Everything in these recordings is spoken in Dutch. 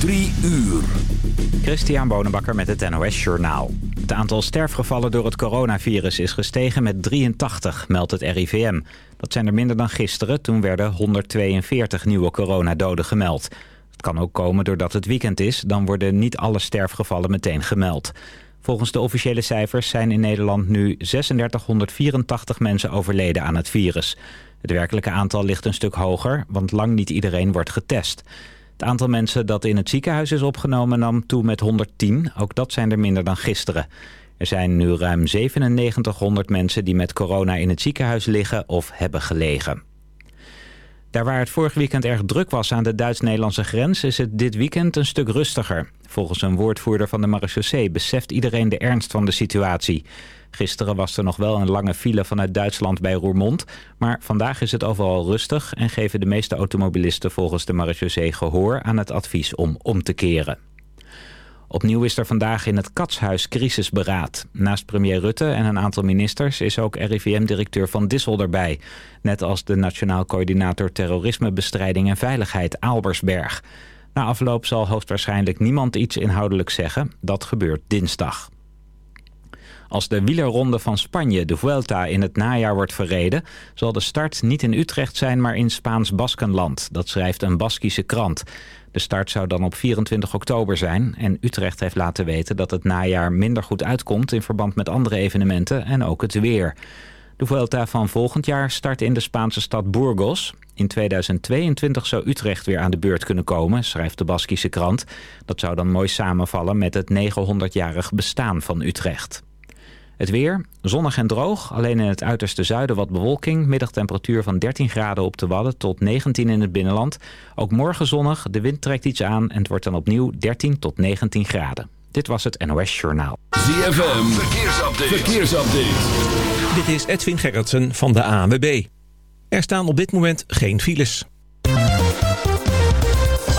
Drie uur. Christian Bonenbakker met het NOS Journaal. Het aantal sterfgevallen door het coronavirus is gestegen met 83, meldt het RIVM. Dat zijn er minder dan gisteren, toen werden 142 nieuwe coronadoden gemeld. Het kan ook komen doordat het weekend is, dan worden niet alle sterfgevallen meteen gemeld. Volgens de officiële cijfers zijn in Nederland nu 3684 mensen overleden aan het virus. Het werkelijke aantal ligt een stuk hoger, want lang niet iedereen wordt getest. Het aantal mensen dat in het ziekenhuis is opgenomen nam toe met 110. Ook dat zijn er minder dan gisteren. Er zijn nu ruim 9700 mensen die met corona in het ziekenhuis liggen of hebben gelegen. Daar waar het vorig weekend erg druk was aan de Duits-Nederlandse grens... is het dit weekend een stuk rustiger. Volgens een woordvoerder van de marechaussee beseft iedereen de ernst van de situatie. Gisteren was er nog wel een lange file vanuit Duitsland bij Roermond. Maar vandaag is het overal rustig en geven de meeste automobilisten volgens de marechaussee gehoor aan het advies om om te keren. Opnieuw is er vandaag in het Katshuis crisisberaad. Naast premier Rutte en een aantal ministers is ook RIVM-directeur Van Dissel erbij. Net als de Nationaal Coördinator Terrorismebestrijding en Veiligheid Albersberg. Na afloop zal hoogstwaarschijnlijk niemand iets inhoudelijk zeggen. Dat gebeurt dinsdag. Als de wielerronde van Spanje, de Vuelta, in het najaar wordt verreden... zal de start niet in Utrecht zijn, maar in Spaans-Baskenland. Dat schrijft een Baskische krant. De start zou dan op 24 oktober zijn. En Utrecht heeft laten weten dat het najaar minder goed uitkomt... in verband met andere evenementen en ook het weer. De Vuelta van volgend jaar start in de Spaanse stad Burgos. In 2022 zou Utrecht weer aan de beurt kunnen komen, schrijft de Baskische krant. Dat zou dan mooi samenvallen met het 900-jarig bestaan van Utrecht. Het weer, zonnig en droog, alleen in het uiterste zuiden wat bewolking. Middagtemperatuur van 13 graden op de Wadden tot 19 in het binnenland. Ook morgen zonnig, de wind trekt iets aan en het wordt dan opnieuw 13 tot 19 graden. Dit was het NOS Journaal. ZFM, verkeersupdate. verkeersupdate. Dit is Edwin Gerritsen van de ANWB. Er staan op dit moment geen files.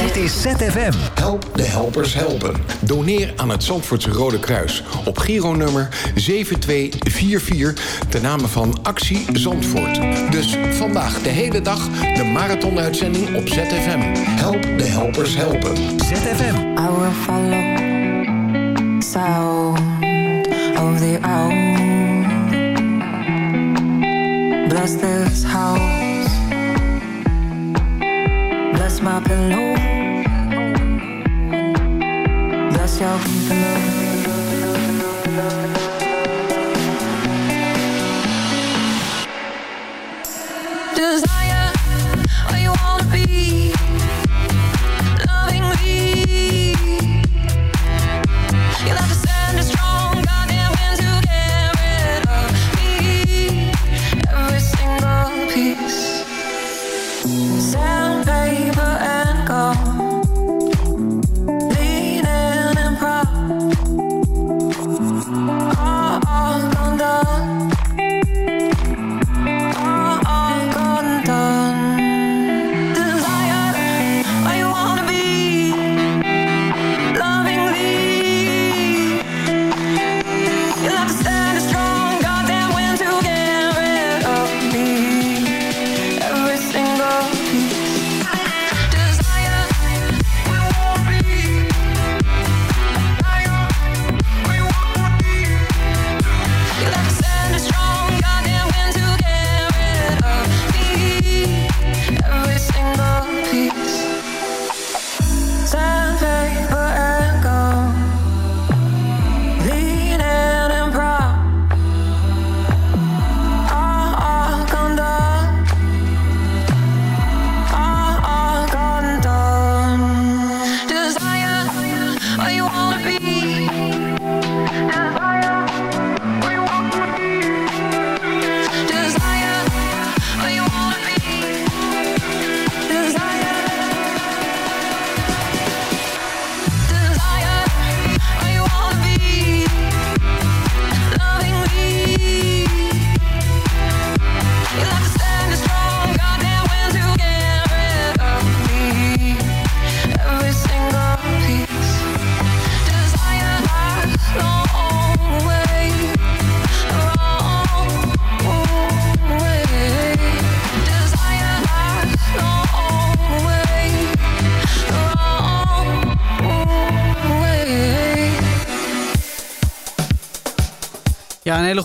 Dit is ZFM. Help de helpers helpen. Doneer aan het Zandvoortse Rode Kruis op Giro-nummer 7244 ten name van Actie Zandvoort. Dus vandaag de hele dag de marathonuitzending op ZFM. Help de helpers helpen. ZFM. I will follow sound of the owl. Bless this house. my pillow. That's your pillow. Desire, where you wanna be.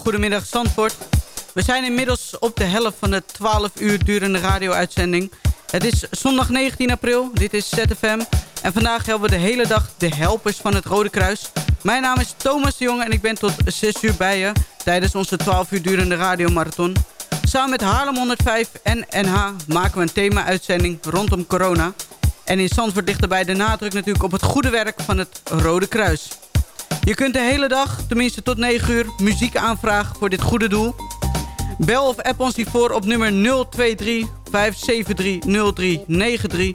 Ja, een hele goede middag Zandvoort. We zijn inmiddels op de helft van de 12 uur durende radio-uitzending. Het is zondag 19 april, dit is ZFM. En vandaag hebben we de hele dag de helpers van het Rode Kruis. Mijn naam is Thomas de Jonge en ik ben tot 6 uur bij je... tijdens onze 12 uur durende radiomarathon. Samen met Haarlem 105 en NH maken we een thema-uitzending rondom corona. En in Zandvoort ligt erbij de nadruk natuurlijk op het goede werk van het Rode Kruis. Je kunt de hele dag, tenminste tot 9 uur, muziek aanvragen voor dit goede doel. Bel of app ons hiervoor op nummer 023 573 0393.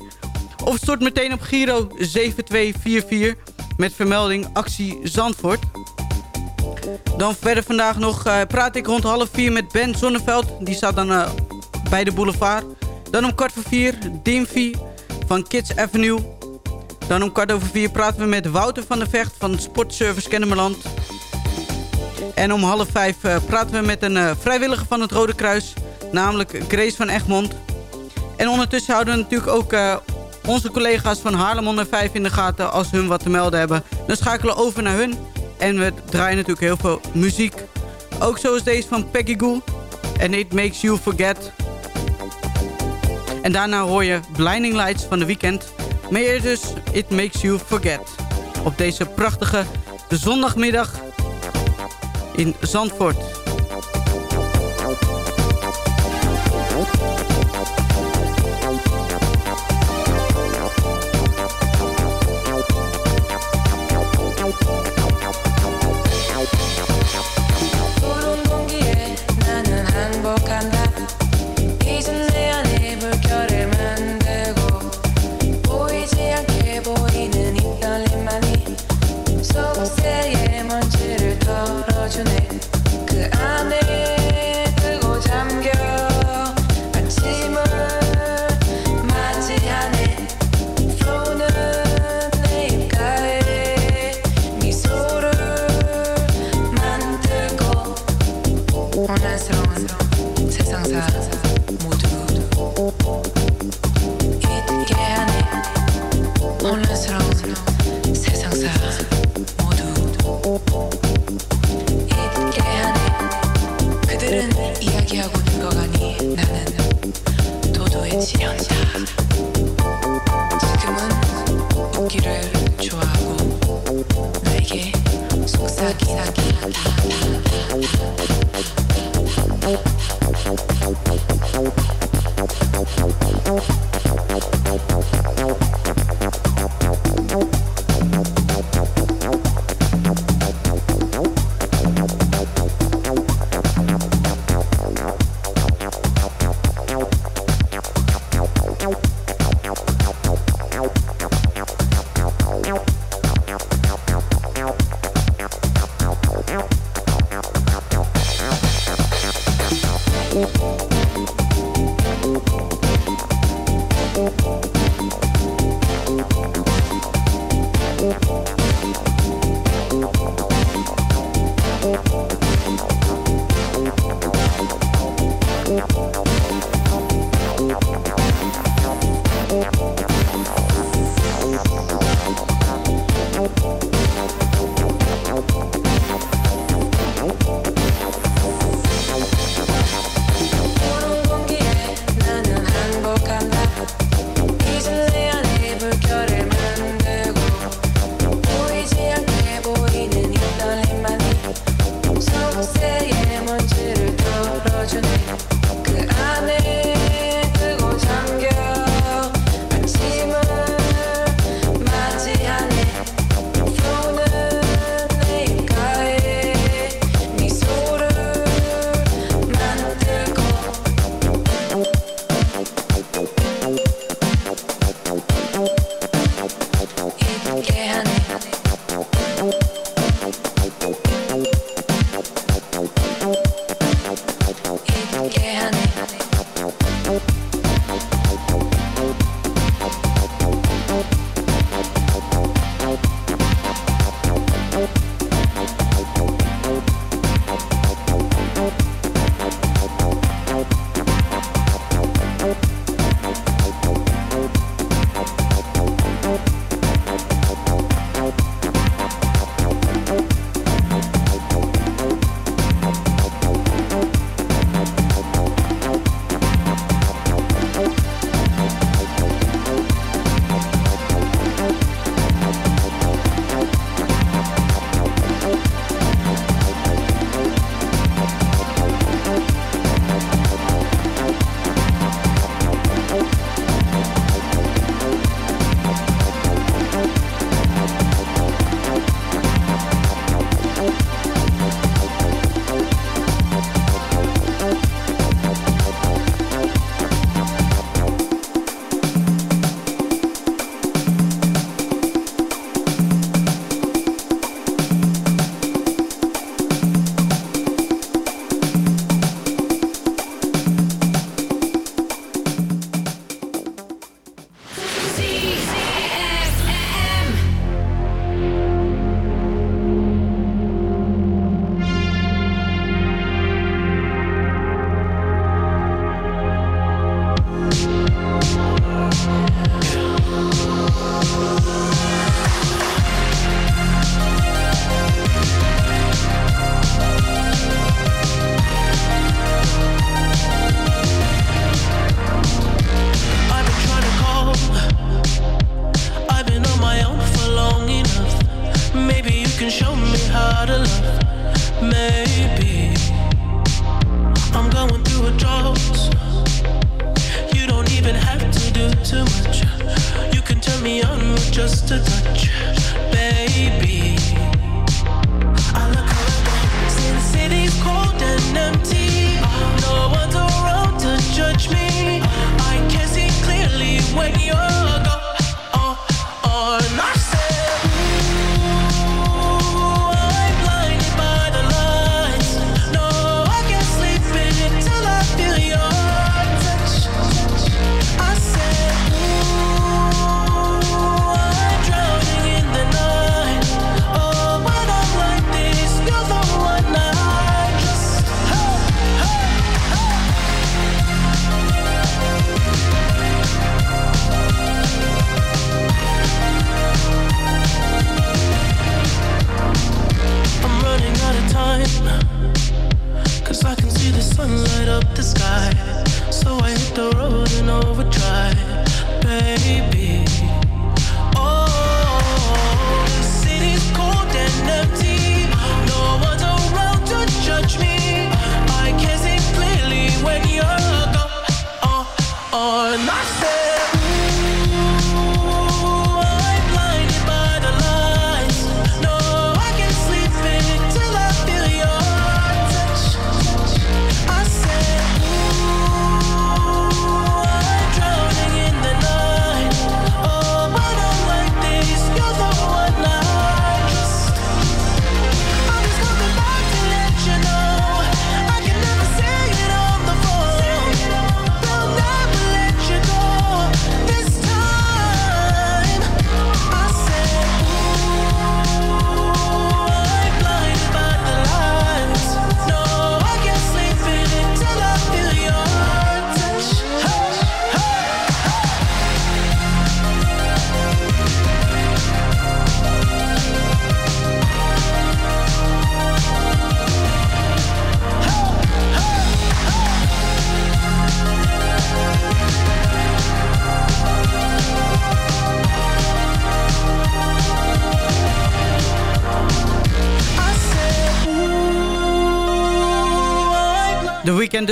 Of stort meteen op Giro 7244 met vermelding Actie Zandvoort. Dan verder vandaag nog eh, praat ik rond half vier met Ben Zonneveld. Die staat dan eh, bij de boulevard. Dan om kwart voor vier Dimfy van Kids Avenue. Dan om kwart over vier praten we met Wouter van der Vecht van Sportservice Kennemerland. En om half vijf eh, praten we met een eh, vrijwilliger van het Rode Kruis. Namelijk Grace van Egmond. En ondertussen houden we natuurlijk ook eh, onze collega's van Haarlem 105 in de gaten. Als hun wat te melden hebben. Dan schakelen we over naar hun. En we draaien natuurlijk heel veel muziek. Ook zoals deze van Peggy Goo. En It Makes You Forget. En daarna hoor je Blinding Lights van de weekend. Maar eerst dus It Makes You Forget. Op deze prachtige zondagmiddag in Zandvoort.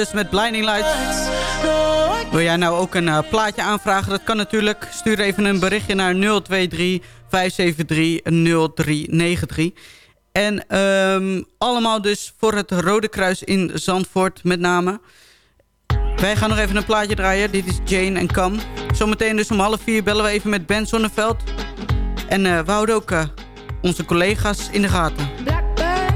dus met Blinding Lights. Wil jij nou ook een eh, plaatje aanvragen? Dat kan natuurlijk. Stuur even een berichtje naar 023 573 0393. En ehm, allemaal dus voor het Rode Kruis in Zandvoort met name. Wij gaan nog even een plaatje draaien. Dit is Jane en Cam. Zometeen dus om half vier bellen we even met Ben Zonneveld. En eh, we houden ook eh, onze collega's in de gaten. Blackburn,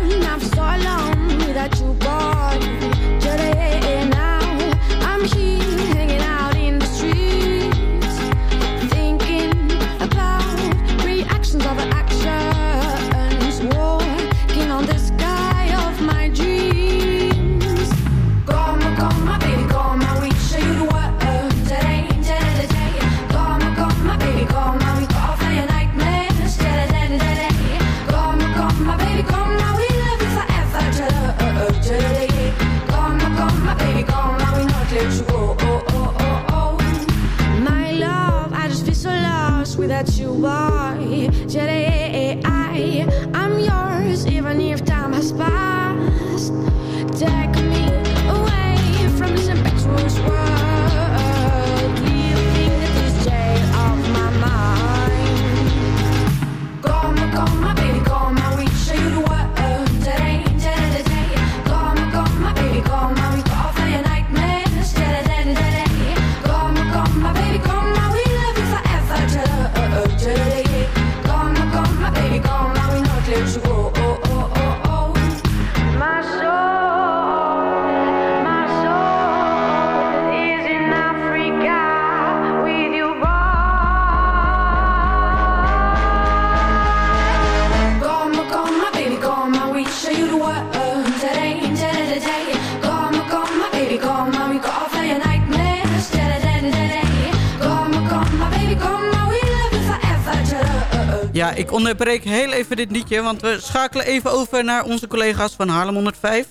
onderbreek heel even dit liedje, want we schakelen even over naar onze collega's van Haarlem 105.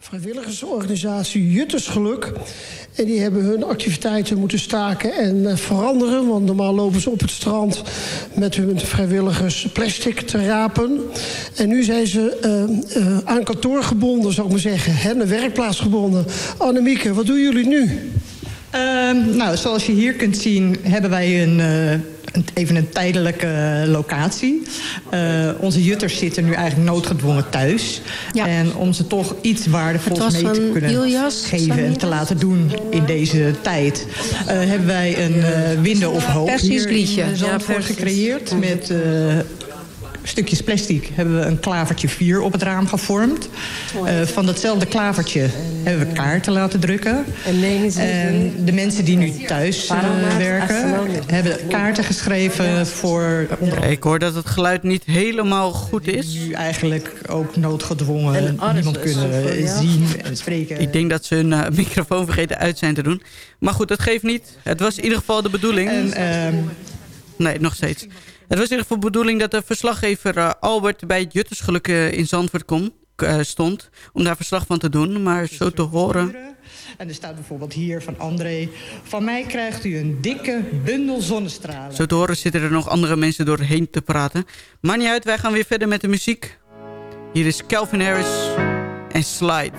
vrijwilligersorganisatie Juttersgeluk. En die hebben hun activiteiten moeten staken en eh, veranderen. Want normaal lopen ze op het strand met hun vrijwilligers plastic te rapen. En nu zijn ze eh, eh, aan kantoor gebonden, zou ik maar zeggen. Hen een werkplaats gebonden. Annemieke, wat doen jullie nu? Ehm, nou, zoals je hier kunt zien hebben wij een, eh, een- even een tijdelijke locatie. Eh, onze jutters zitten nu eigenlijk noodgedwongen thuis. En om ze toch iets waardevols mee te kunnen Ilias, geven en te laten doen in deze tijd... eh, hebben wij een Winden of Hoop Persisch hier liedje. Ja, gecreëerd. Met stukjes plastic hebben we een klavertje 4 op het raam gevormd. Eh, van datzelfde klavertje hebben we kaarten laten drukken. En de mensen die nu thuis eh, werken... hebben kaarten geschreven voor... Ik hoor dat het geluid niet helemaal goed is. Nu eigenlijk ook noodgedwongen niemand kunnen eh, zien en spreken. Ik denk dat ze hun eh, microfoon vergeten uit zijn te doen. Maar goed, dat geeft niet. Het was in ieder geval de bedoeling. ehm, nee, nog steeds. Het was in ieder geval de bedoeling dat de verslaggever eh, Albert bij het Juttersgeluk eh, in Zandvoort kom, eh, stond. Om daar verslag van te doen. Maar zo te horen... En er staat bijvoorbeeld hier van André... van mij krijgt u een dikke bundel zonnestralen. Zo te horen zitten er nog andere mensen doorheen te praten. Maar niet uit, wij gaan weer verder met de muziek. Hier is Calvin Harris en Slide.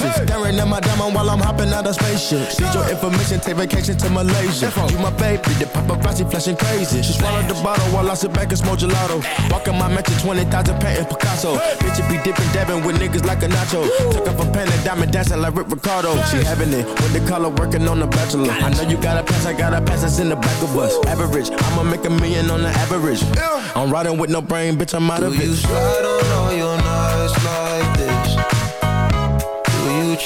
Good gracious, staring at my diamond while I'm hopping out of spaceship. Need your information, take vacation to Malaysia. You my baby, the paparazzi flashing crazy. She swallowed the bottle while I sit back and smoke gelato. Walking my mansion, 20,000 patent Picasso. Bitch, it be dipping, dabbing with niggas like a nacho. Took off a pen and diamond dancing like Rick Ricardo. She having it with the color working on the bachelor. I know you got a pass, I got a pass that's in the back of us. Average, I'ma make a million on the average. I'm riding with no brain, bitch, I'm out of it.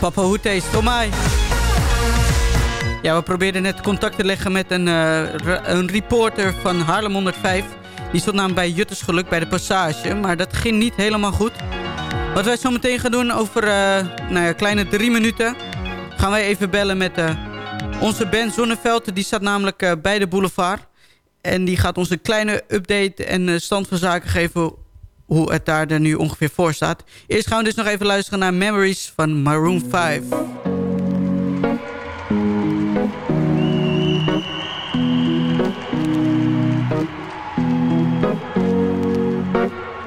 Papa Hoete is voor mij. Ja, we probeerden net contact te leggen met een, eh, een reporter van Haarlem 105. Die stond namelijk bij Juttersgeluk bij de passage. Maar dat ging niet helemaal goed. Wat wij zo meteen gaan doen over eh nou ja, kleine drie minuten... gaan wij even bellen met eh, onze Ben Zonneveld. Die staat namelijk bij de boulevard. En die gaat ons een kleine update en stand van zaken geven... hoe het daar er nu ongeveer voor staat. Eerst gaan we dus nog even luisteren naar Memories van Maroon 5.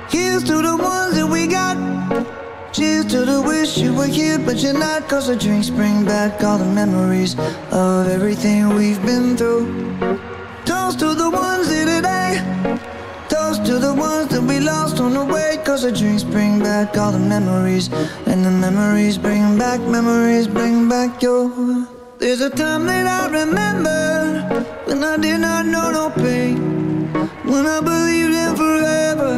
Here's to the ones that we got. Cheers to the wish you were here, but you're not. Cause the drinks bring back all the memories of everything we've been through. Toast to the ones here today. To the ones that we lost on the way. Cause the drinks bring back all the memories. And the memories bring back, memories bring back your. There's a time that I remember when I did not know no pain. When I believed in forever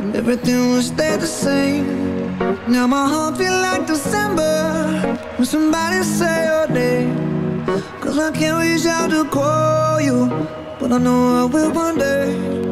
and everything would stay the same. Now my heart feel like December when somebody say your name. Cause I can't reach out to call you, but I know I will one day.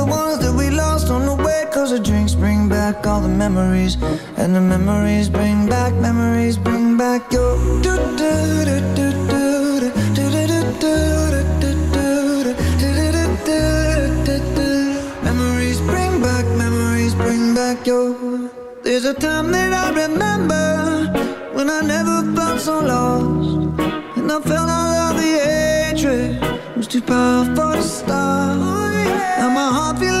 Cause the drinks bring back all the memories. And the memories bring back, memories bring back your. do do do do do do do do do Memories bring back, memories bring back your. There's a time that I remember when I never felt so lost. And I felt all of the hatred was too powerful to stop. Now my heart feel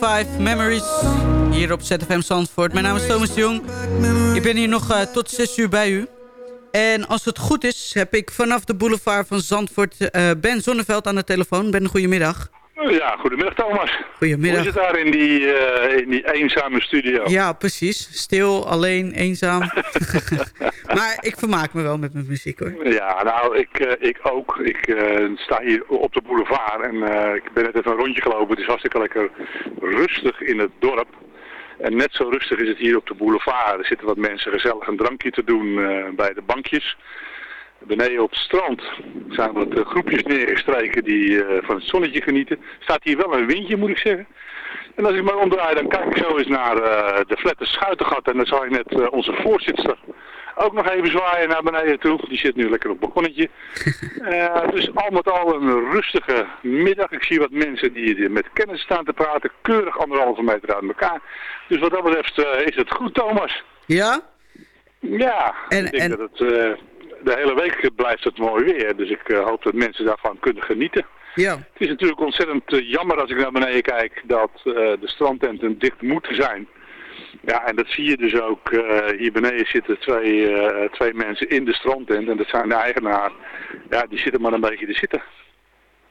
5, Memories. Hier op ZFM Zandvoort. Mijn naam is Thomas Jong. Ik ben hier nog eh, tot 6 uur bij u. En als het goed is, heb ik vanaf de boulevard van Zandvoort... eh, Ben Zonneveld aan de telefoon. Ben, goedemiddag. Ja, goedemiddag Thomas. Goedemiddag. Hoe is het daar in die, eh, in die eenzame studio? Ja, precies. Stil, alleen, eenzaam. maar ik vermaak me wel met mijn muziek, hoor. Ja, nou, ik, eh, ik ook. Ik eh, sta hier op de boulevard en ik ben net even een rondje gelopen. Het is hartstikke lekker rustig in het dorp. En net zo rustig is het hier op de boulevard. Er zitten wat mensen gezellig een drankje te doen bij de bankjes. Beneden op het strand zijn wat eh, groepjes neergestreken die eh, van het zonnetje genieten. Staat hier wel een windje, moet ik zeggen. En als ik me omdraai, dan kijk ik zo eens naar eh, de flette Schuitengat. En dan zag ik net onze voorzitter ook nog even zwaaien naar beneden toe. Die zit nu lekker op het balkonnetje. Dus al met al een rustige middag. Ik zie wat mensen die met kennis staan te praten. Keurig anderhalve meter uit elkaar. Dus wat dat betreft is het goed, Thomas. Ja? Ja, En- ik denk en- dat het... de hele week blijft het mooi weer. Dus ik eh, hoop dat mensen daarvan kunnen genieten. Ja. Het is natuurlijk ontzettend eh, jammer als ik naar beneden kijk dat eh, de strandtenten dicht moeten zijn. Ja, en dat zie je dus ook. hier beneden zitten twee, eh, twee mensen in de strandtent en dat zijn de eigenaar. Ja, die zitten maar een beetje te zitten.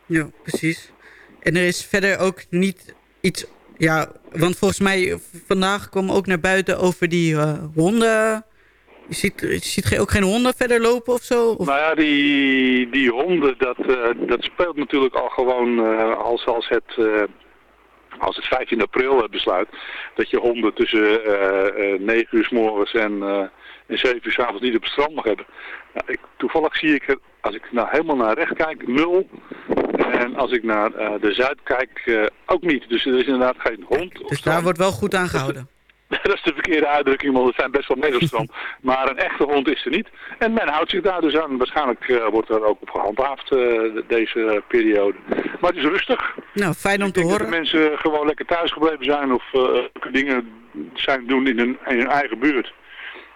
Ja, precies. En er is verder ook niet iets... Ja, want volgens mij vandaag kwam ook naar buiten over die eh, honden... Je ziet, je ziet ook geen honden verder lopen of zo? Of... Nou ja, die, die honden, dat, eh, dat speelt natuurlijk al gewoon eh, als, als het... eh, als het 15 april besluit dat je honden tussen eh, eh, 9 uur s morgens en, en 7 uur s avonds niet op het strand mag hebben. Nou, ik, toevallig zie ik er, als ik nou helemaal naar rechts kijk, nul. En als ik naar de zuid kijk, ook niet. Dus er is inderdaad geen hond. Dus daar wordt wel goed aan gehouden. dat is de verkeerde uitdrukking, want het zijn best wel mensen. Maar een echte hond is er niet. En men houdt zich daar dus aan. Waarschijnlijk eh, wordt er ook op gehandhaafd eh, deze periode. Maar het is rustig. Nou, fijn om Ik te dat horen. de mensen gewoon lekker thuis gebleven zijn of eh, dingen zijn doen in hun, in hun eigen buurt.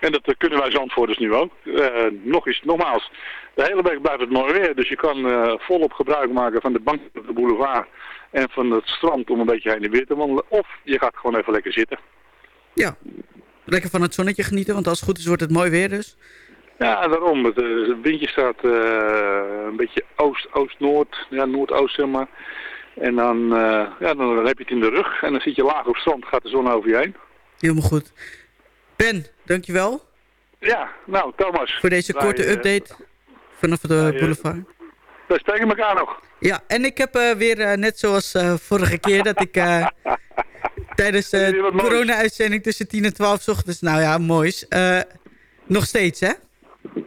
En dat kunnen wij Zandvoorters nu ook. Eh, nog eens, nogmaals, de hele week blijft het mooi weer. Dus je kan eh, volop gebruik maken van de bank op de boulevard en van het strand om een beetje heen en weer te wandelen. Of je gaat gewoon even lekker zitten. Ja, lekker van het zonnetje genieten, want als het goed is wordt het mooi weer dus. Ja, daarom. Het, eh, het windje staat eh, een beetje oost-oost-noord, ja, noordoost zeg maar. En dan, eh, ja, dan heb je het in de rug en dan zit je laag op strand, gaat de zon over je heen. Helemaal goed. Ben, dankjewel Ja, nou Thomas. voor deze wij, korte update vanaf de wij, eh, boulevard. Wij spreken elkaar nog. Ja, en ik heb weer, net zoals vorige keer, dat ik tijdens de corona-uitzending tussen 10 en 12 's ochtends, nou ja, moois. eh, nog steeds, hè?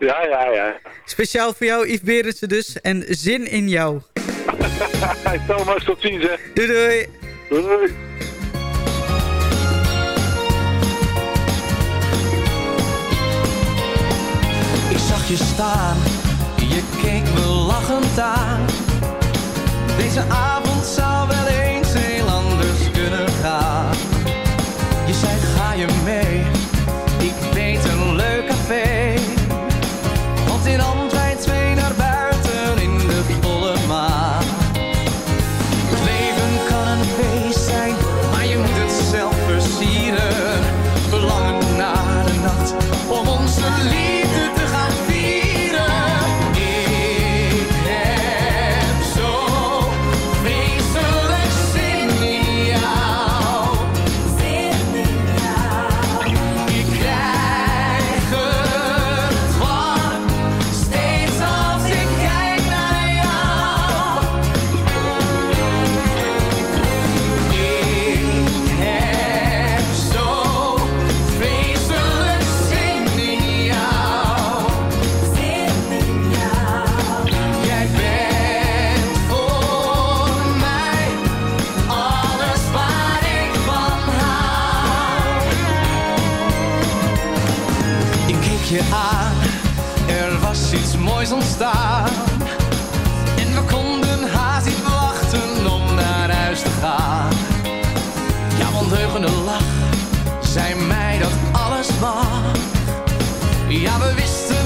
Ja, ja, ja. Speciaal voor jou, Yves Berendsen dus. En zin in jou. Thomas, tot ziens hè. Doei doei. Doei. Ik zag je staan, je keek me lachend aan. Deze avond zou wel eens ontstaan. En we konden haast niet wachten om naar huis te gaan. Jouw ondeugende lach zei mij dat alles mag. Ja, we wisten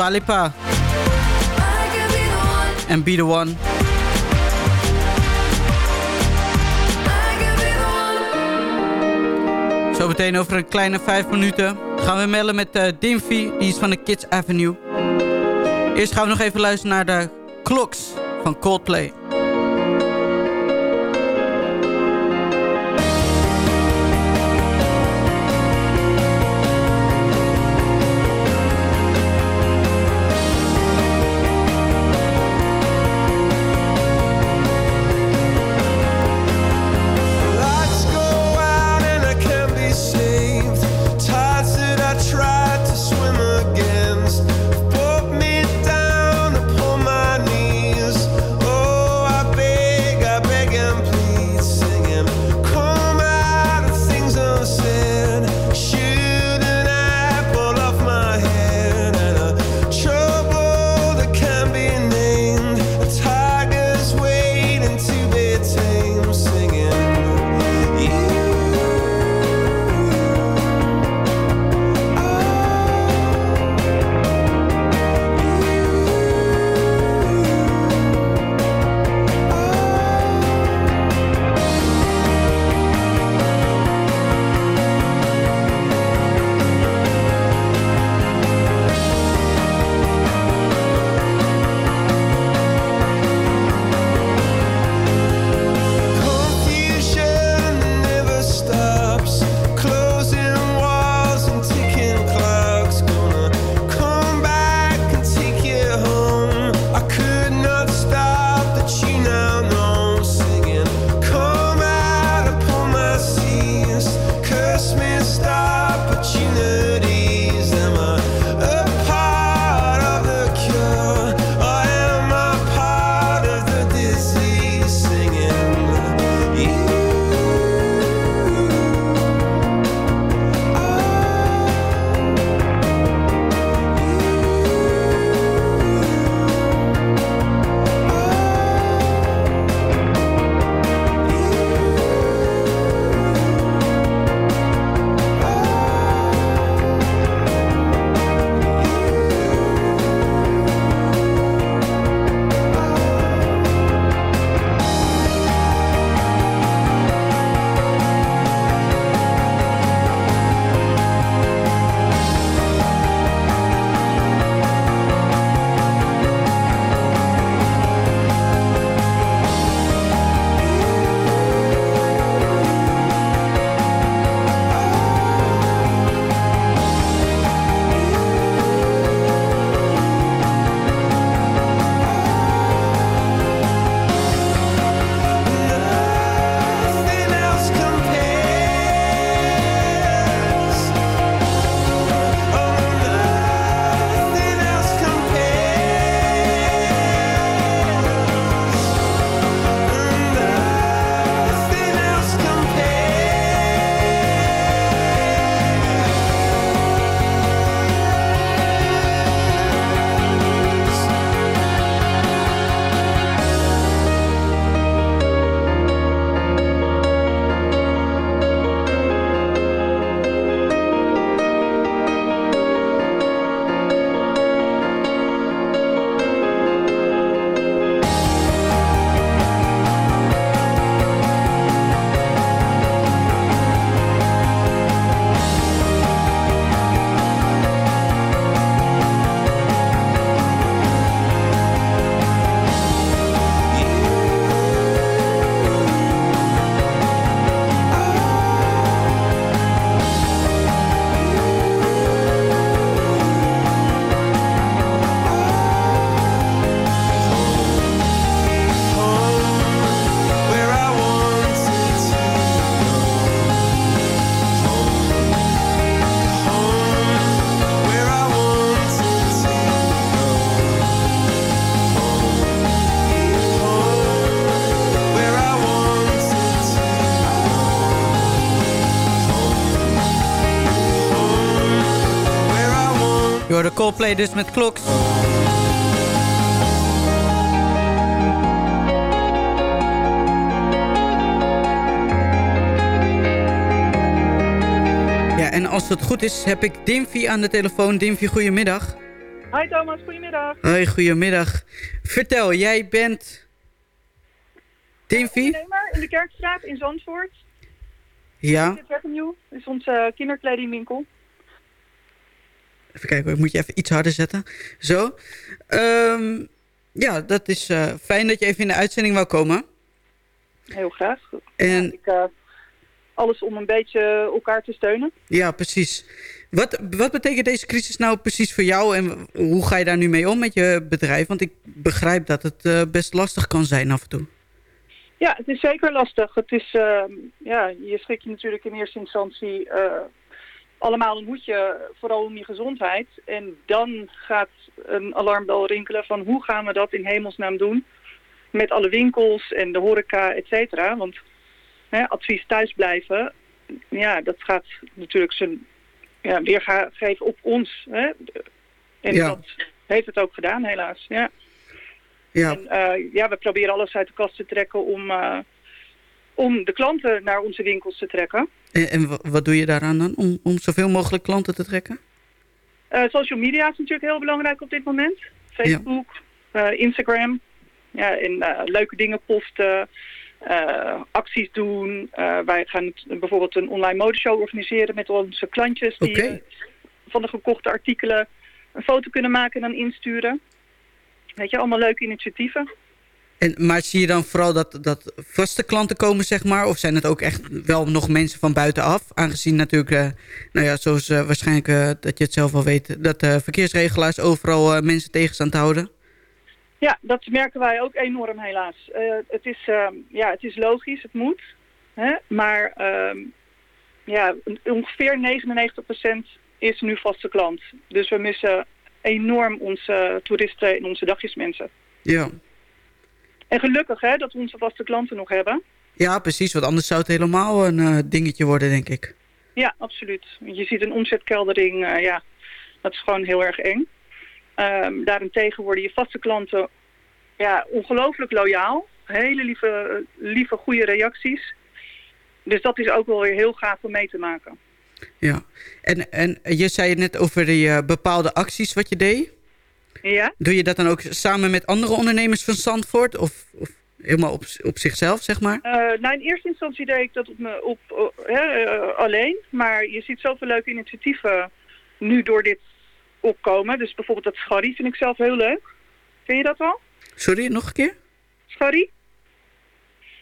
Dua En Be The One. Zo meteen over een kleine vijf minuten gaan we melden met eh, uh, Dimfy. Die is van de Kids Avenue. Eerst gaan we nog even luisteren naar de Clocks van Coldplay. Coldplay dus met Clocks. Ja, en als het goed is, heb ik Dimfy aan de telefoon. Dimfy, goedemiddag. Hi Thomas, goedemiddag. Hoi, goedemiddag. Vertel, jij bent... Dimfy? Ondernemer in de Kerkstraat in Zandvoort. Ja. Dit Avenue is onze kinderkledingwinkel. Even kijken, ik moet je even iets harder zetten. Zo. Ehm, ja, dat is eh, fijn dat je even in de uitzending wou komen. Heel graag. En Ik, eh, alles om een beetje elkaar te steunen. ja, precies. Wat, wat betekent deze crisis nou precies voor jou en hoe ga je daar nu mee om met je bedrijf? Want ik begrijp dat het eh, best lastig kan zijn af en toe. Ja, het is zeker lastig. Het is, eh, ja, je schrik je natuurlijk in eerste instantie allemaal een hoedje, vooral om je gezondheid. En dan gaat een alarmbel rinkelen van hoe gaan we dat in hemelsnaam doen? Met alle winkels en de horeca, et cetera. Want hè, advies thuis blijven, ja, dat gaat natuurlijk zijn ja, weerga geven op ons. Hè? En Ja. dat heeft het ook gedaan, helaas. Ja. Ja. En, eh, ja, we proberen alles uit de kast te trekken om, eh, om de klanten naar onze winkels te trekken. En, en wa- wat doe je daaraan dan om, om zoveel mogelijk klanten te trekken? Eh, social media is natuurlijk heel belangrijk op dit moment. Facebook, eh, Instagram. Ja, en eh, leuke dingen posten, acties doen. Wij gaan bijvoorbeeld een online modeshow organiseren met onze klantjes die van de gekochte artikelen een foto kunnen maken en dan insturen. Weet je, allemaal leuke initiatieven. En, maar zie je dan vooral dat, dat vaste klanten komen, zeg maar? Of zijn het ook echt wel nog mensen van buitenaf? Aangezien natuurlijk, eh, nou ja, zoals eh, waarschijnlijk eh, dat je het zelf wel weet... dat de verkeersregelaars overal mensen tegen staan te houden. Ja, dat merken wij ook enorm helaas. Het, is, ehm, ja, het is logisch, het moet. Hè? Maar ehm, ja, ongeveer 99% is nu vaste klant. Dus we missen enorm onze toeristen en onze dagjesmensen. Ja. En gelukkig hè, dat we onze vaste klanten nog hebben. ja, precies. Want anders zou het helemaal een eh, dingetje worden, denk ik. Ja, absoluut. Je ziet een omzetkeldering, eh, ja, dat is gewoon heel erg eng. Ehm, daarentegen worden je vaste klanten ja, ongelooflijk loyaal. Hele lieve, lieve, goede reacties. Dus dat is ook wel weer heel gaaf om mee te maken. Ja. En, en je zei het net over die eh, bepaalde acties wat je deed. Ja? Doe je dat dan ook samen met andere ondernemers van Zandvoort? Of, of helemaal op, op zichzelf, zeg maar? Eh, nou, in eerste instantie deed ik dat op me, op, hè, eh, alleen. Maar je ziet zoveel leuke initiatieven nu door dit opkomen. Dus bijvoorbeeld dat Scharry vind ik zelf heel leuk. Ken je dat al? Sorry, nog een keer? Scharry?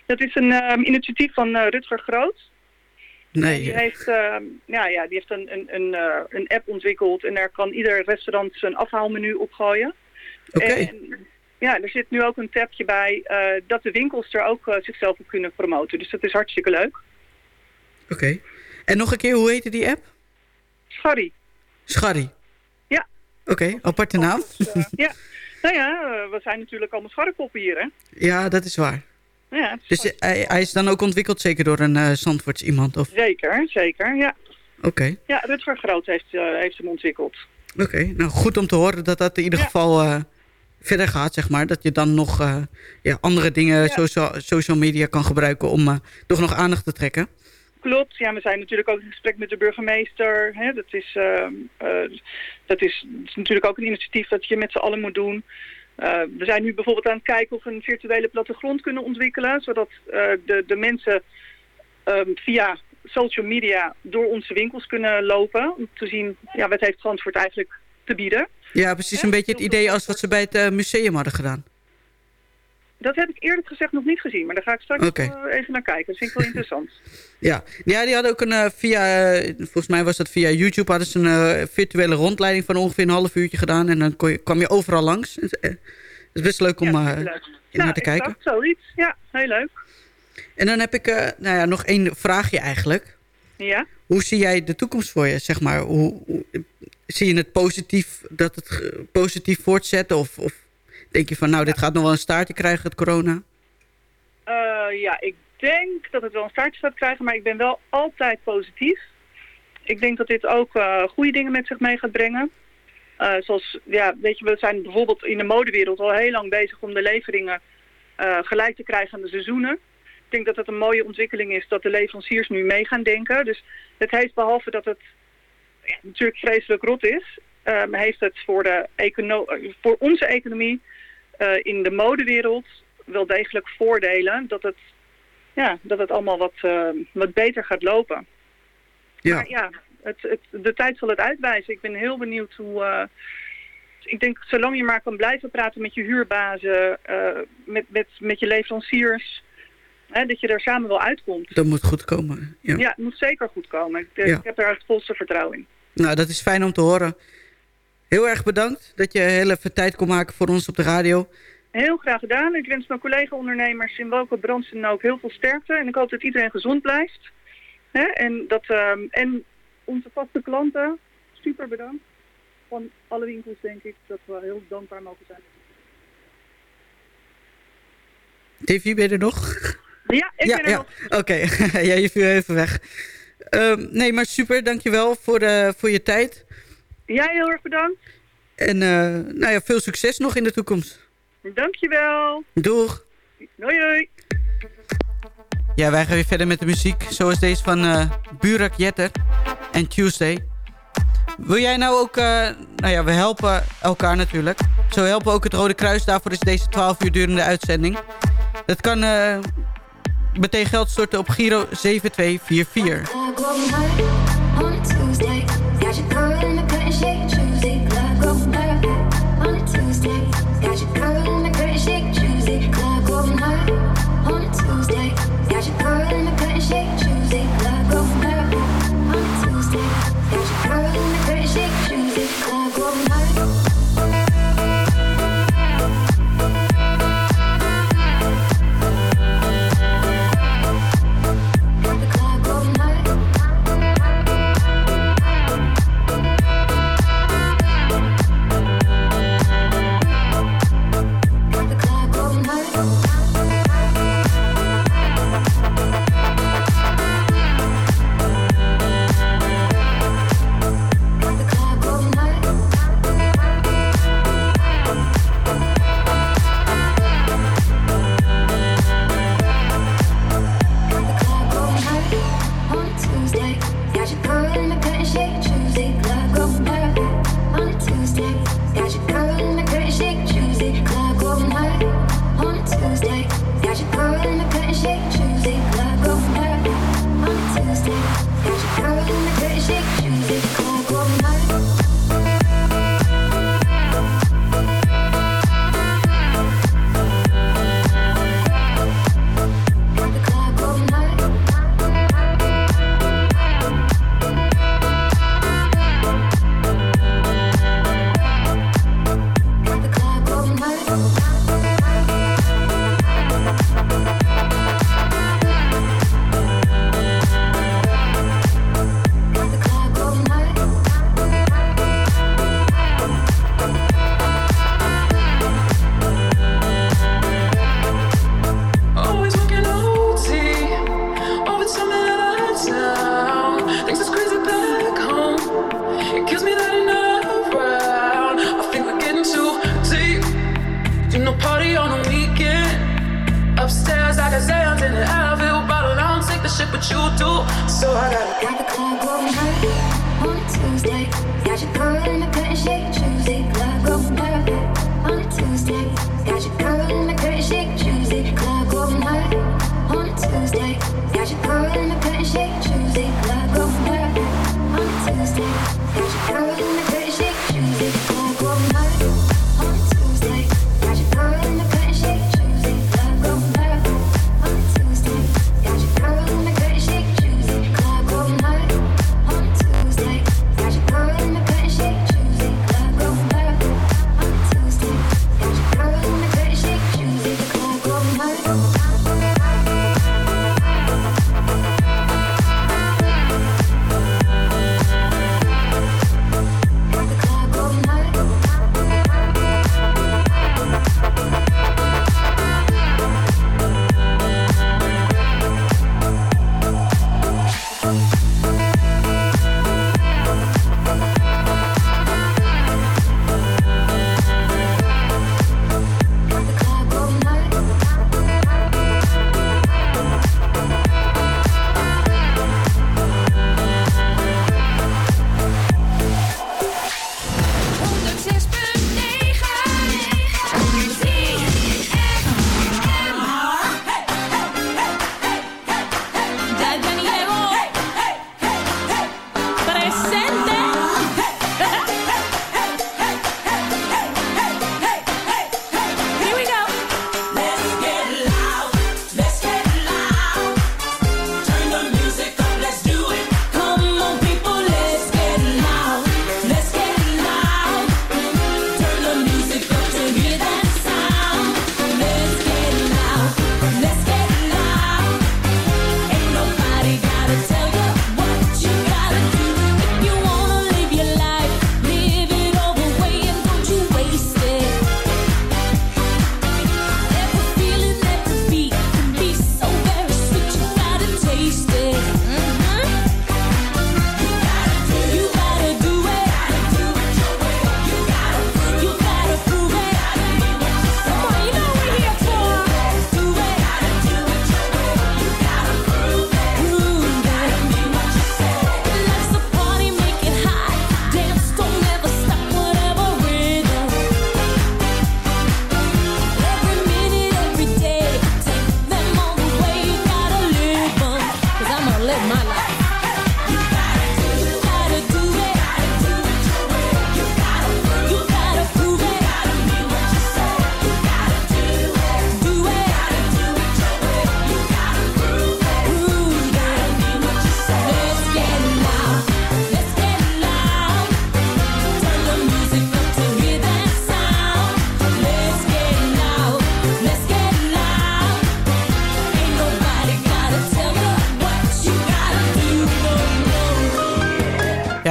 Dat is een ehm, initiatief van eh, Rutger Groot. Nee. Die heeft, ehm, ja, ja, die heeft een, een, een, eh, een app ontwikkeld en daar kan ieder restaurant zijn afhaalmenu op gooien. Oké. En ja, er zit nu ook een tabje bij eh, dat de winkels er ook eh, zichzelf op kunnen promoten. Dus dat is hartstikke leuk. Oké. En nog een keer, hoe heette die app? Scharry. Scharry. Ja. Oké, aparte naam. ja. Nou ja, we zijn natuurlijk allemaal scharrekoppen hier, hè? ja, dat is waar. Ja, Dus hij, hij is dan ook ontwikkeld zeker door een eh Zandvoorts iemand? Of... Zeker, zeker, ja. Oké, Ja, Rutger Groot heeft, eh, heeft hem ontwikkeld. oké. Nou, goed om te horen dat dat in ieder geval eh, verder gaat, zeg maar. Dat je dan nog ja, andere dingen, Ja. social, social media kan gebruiken om toch nog aandacht te trekken. Klopt, ja, we zijn natuurlijk ook in gesprek met de burgemeester. Hè? Dat, is, ehm, eh, dat, is, dat is natuurlijk ook een initiatief dat je met z'n allen moet doen. Eh, we zijn nu bijvoorbeeld aan het kijken of we een virtuele plattegrond kunnen ontwikkelen. Zodat eh, de, de mensen ehm, via social media door onze winkels kunnen lopen. Om te zien, ja, wat heeft Zandvoort eigenlijk te bieden. Ja, precies een beetje het idee als wat ze bij het eh, museum hadden gedaan. Dat heb ik eerlijk gezegd nog niet gezien, maar daar ga ik straks Oké. eh, even naar kijken. Dat vind ik wel interessant. Ja, ja die hadden ook een, eh, via, eh, volgens mij was dat via YouTube, hadden ze een virtuele rondleiding van ongeveer een half uurtje gedaan. En dan kon je, kwam je overal langs. Het is, best leuk om Leuk. naar te kijken. exact, zoiets. Ja, heel leuk. En dan heb ik nou ja, nog één vraagje eigenlijk. Ja. Hoe zie jij de toekomst voor je, zeg maar? Hoe, hoe- zie je het positief, dat het positief voortzetten? Of, of denk je van, nou, dit gaat nog wel een staartje krijgen, het corona? Eh, ja, ik denk dat het wel een staartje gaat krijgen, maar ik ben wel altijd positief. Ik denk dat dit ook eh, goede dingen met zich mee gaat brengen. Eh, zoals, ja, weet je, we zijn bijvoorbeeld in de modewereld al heel lang bezig om de leveringen gelijk te krijgen aan de seizoenen. Ik denk dat het een mooie ontwikkeling is dat de leveranciers nu mee gaan denken. Dus het heeft behalve dat het ja, natuurlijk vreselijk rot is, ehm, heeft het voor, de econo voor onze economie eh, in de modewereld wel degelijk voordelen dat het, ja, dat het allemaal wat, eh, wat beter gaat lopen. Ja. Maar ja, het, het, de tijd zal het uitwijzen. Ik ben heel benieuwd hoe... eh, ik denk, zolang je maar kan blijven praten met je huurbazen, met, met, met je leveranciers, hè, dat je er samen wel uitkomt. Dat moet goed komen. Ja. Ja, het moet zeker goed komen. Ik, Ja. ik heb er het volste vertrouwen in. Nou, dat is fijn om te horen. Heel erg bedankt dat je heel even tijd kon maken voor ons op de radio. Heel graag gedaan. Ik wens mijn collega-ondernemers in welke branche dan ook heel veel sterkte. En ik hoop dat iedereen gezond blijft. En, dat, ehm, en onze vaste klanten, super bedankt. Van alle winkels denk ik dat we heel dankbaar mogen zijn. TV, ben je er nog? Ja, ik ja, ben er ja. nog. Oké, ja, je viel even weg. Ehm, nee, maar super, dankjewel voor, eh, voor je tijd. Jij heel erg bedankt. En eh, nou ja, veel succes nog in de toekomst. Dankjewel. Doeg. Doei doei. Ja, wij gaan weer verder met de muziek. Zoals deze van eh Burak Jetter en Tuesday. Wil jij nou ook... eh, nou ja, we helpen elkaar natuurlijk. Zo helpen we ook het Rode Kruis. Daarvoor is deze 12 uur durende uitzending. Dat kan eh, meteen geld storten op Giro 7244.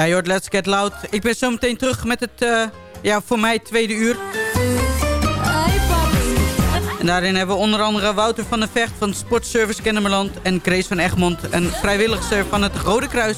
Jord Let's Get Loud. Ik ben zo meteen terug met het, eh, ja, voor mij tweede uur. Daarin hebben we onder andere Wouter van der Vecht van Sportservice Kennemerland... en Grace van Egmond, een vrijwilligster van het Rode Kruis.